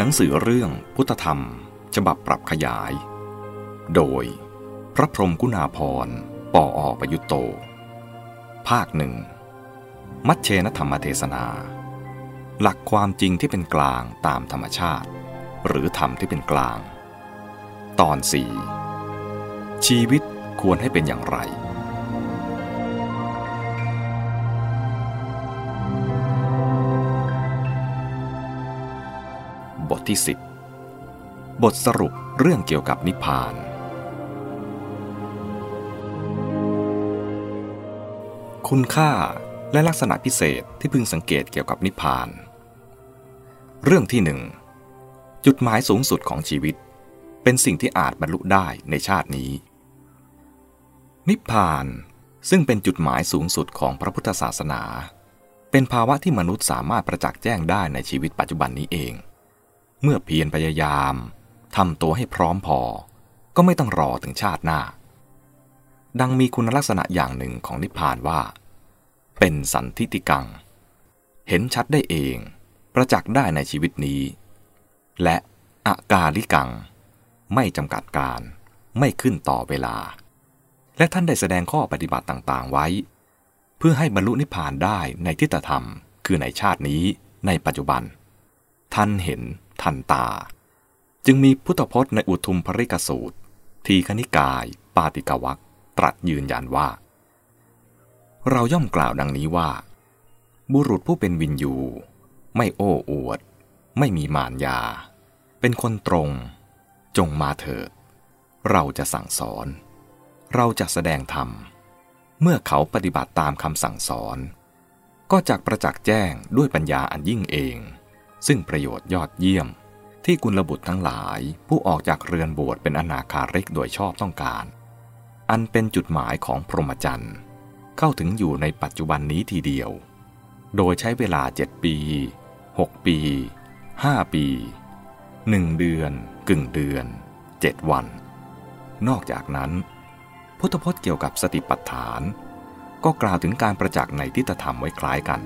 หนังสือเรื่องพุทธธรรม ฉบับปรับขยาย โดย พระพรมกุณาพรปออประยุตโต ภาคหนึ่ง มัชเชนธรรมเทศนา หลักความจริงที่เป็นกลางตามธรรมชาติ หรือธรรมที่เป็นกลาง ตอนสี่ชีวิตควรให้เป็นอย่างไร ที่ 10 บทสรุปเรื่องเกี่ยวกับนิพพาน คุณค่าและลักษณะพิเศษที่พึงสังเกตเกี่ยวกับนิพพาน เรื่องที่หนึ่งจุดหมายสูงสุดของชีวิต เป็นสิ่งที่อาจบรรลุได้ในชาตินี้ นิพพานซึ่งเป็นจุดหมายสูงสุดของพระพุทธศาสนา เป็นภาวะที่มนุษย์สามารถประจักษ์แจ้งได้ในชีวิตปัจจุบันนี้เอง เมื่อเพียรพยายามทำตัวให้พร้อมพอ ก็ไม่ต้องรอถึงชาติหน้า ดังมีคุณลักษณะอย่างหนึ่งของนิพพานว่า เป็นสันทิติกัง เห็นชัดได้เอง ประจักษ์ได้ในชีวิตนี้ และอากาลิกัง ไม่จำกัดการ ไม่ขึ้นต่อเวลา และท่านได้แสดงข้อปฏิบัติต่างๆไว้ เพื่อให้บรรลุนิพพานได้ในทิฏฐธรรม คือในชาตินี้ในปัจจุบัน ท่านเห็น ทันตา จึงมีพุทธพจน์ในอุทุมภริกสูตร ทีคณิกาย ปาติกวักตรัสยืนยันว่า เราย่อมกล่าวดังนี้ว่า บุรุษผู้เป็นวินยู ไม่โอ้อวด ไม่มีมารยา เป็นคนตรง จงมาเถิด เราจะสั่งสอน เราจะแสดงธรรม เมื่อเขาปฏิบัติตามคำสั่งสอน ก็จักประจักษ์แจ้งด้วยปัญญาอันยิ่งเอง ซึ่งประโยชน์ยอดเยี่ยม ที่กุลบุตรทั้งหลายผู้ออกจากเรือนบวชเป็นอนาคาริกโดยชอบต้องการ อันเป็นจุดหมายของพรหมจรรย์เข้าถึงอยู่ในปัจจุบันนี้ทีเดียว โดยใช้เวลาเจ็ดปี 6 ปี 5 ปี 1 เดือน กึ่งเดือน 7 วัน นอกจากนั้น พุทธพจน์เกี่ยวกับสติปัฏฐาน ก็กล่าวถึงการประจักษ์ในทิฏฐธรรมไว้คล้ายกัน